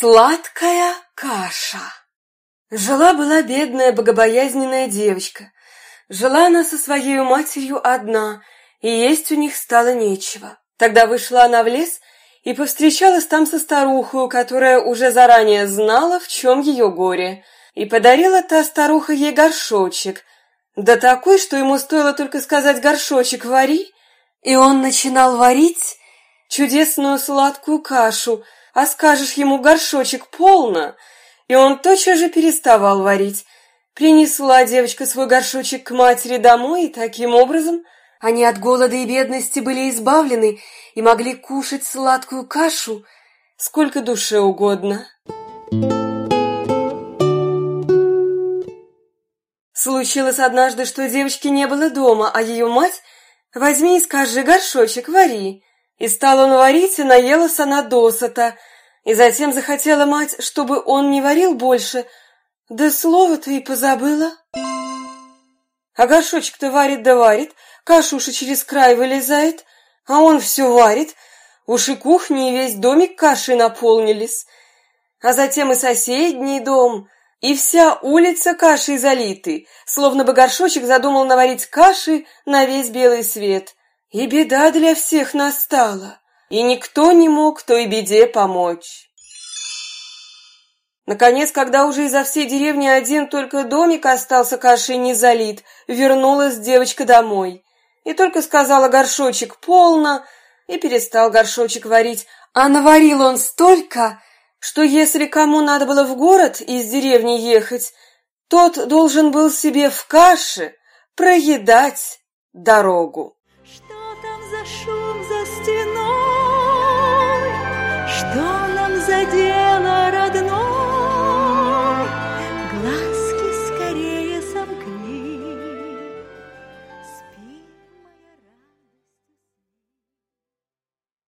Сладкая каша. Жила-была бедная богобоязненная девочка. Жила она со своей матерью одна, и есть у них стало нечего. Тогда вышла она в лес и повстречалась там со старухою, которая уже заранее знала, в чем ее горе, и подарила та старуха ей горшочек, да такой, что ему стоило только сказать «горшочек вари», и он начинал варить чудесную сладкую кашу – а скажешь ему горшочек полно, и он тотчас же переставал варить. Принесла девочка свой горшочек к матери домой, и таким образом они от голода и бедности были избавлены и могли кушать сладкую кашу сколько душе угодно. Случилось однажды, что девочки не было дома, а ее мать «Возьми и скажи горшочек, вари». И стал он варить, и наелась она досыта. И затем захотела мать, чтобы он не варил больше. Да слово-то и позабыла. А горшочек-то варит да варит, кашуша через край вылезает, а он все варит. Уж и кухни, и весь домик кашей наполнились. А затем и соседний дом, и вся улица кашей залиты, словно бы горшочек задумал наварить каши на весь белый свет — и беда для всех настала, и никто не мог той беде помочь. Наконец, когда уже изо всей деревни один только домик остался кашей не залит, вернулась девочка домой. И только сказала горшочек полно, и перестал горшочек варить. А наварил он столько, что если кому надо было в город из деревни ехать, тот должен был себе в каше проедать дорогу за шум.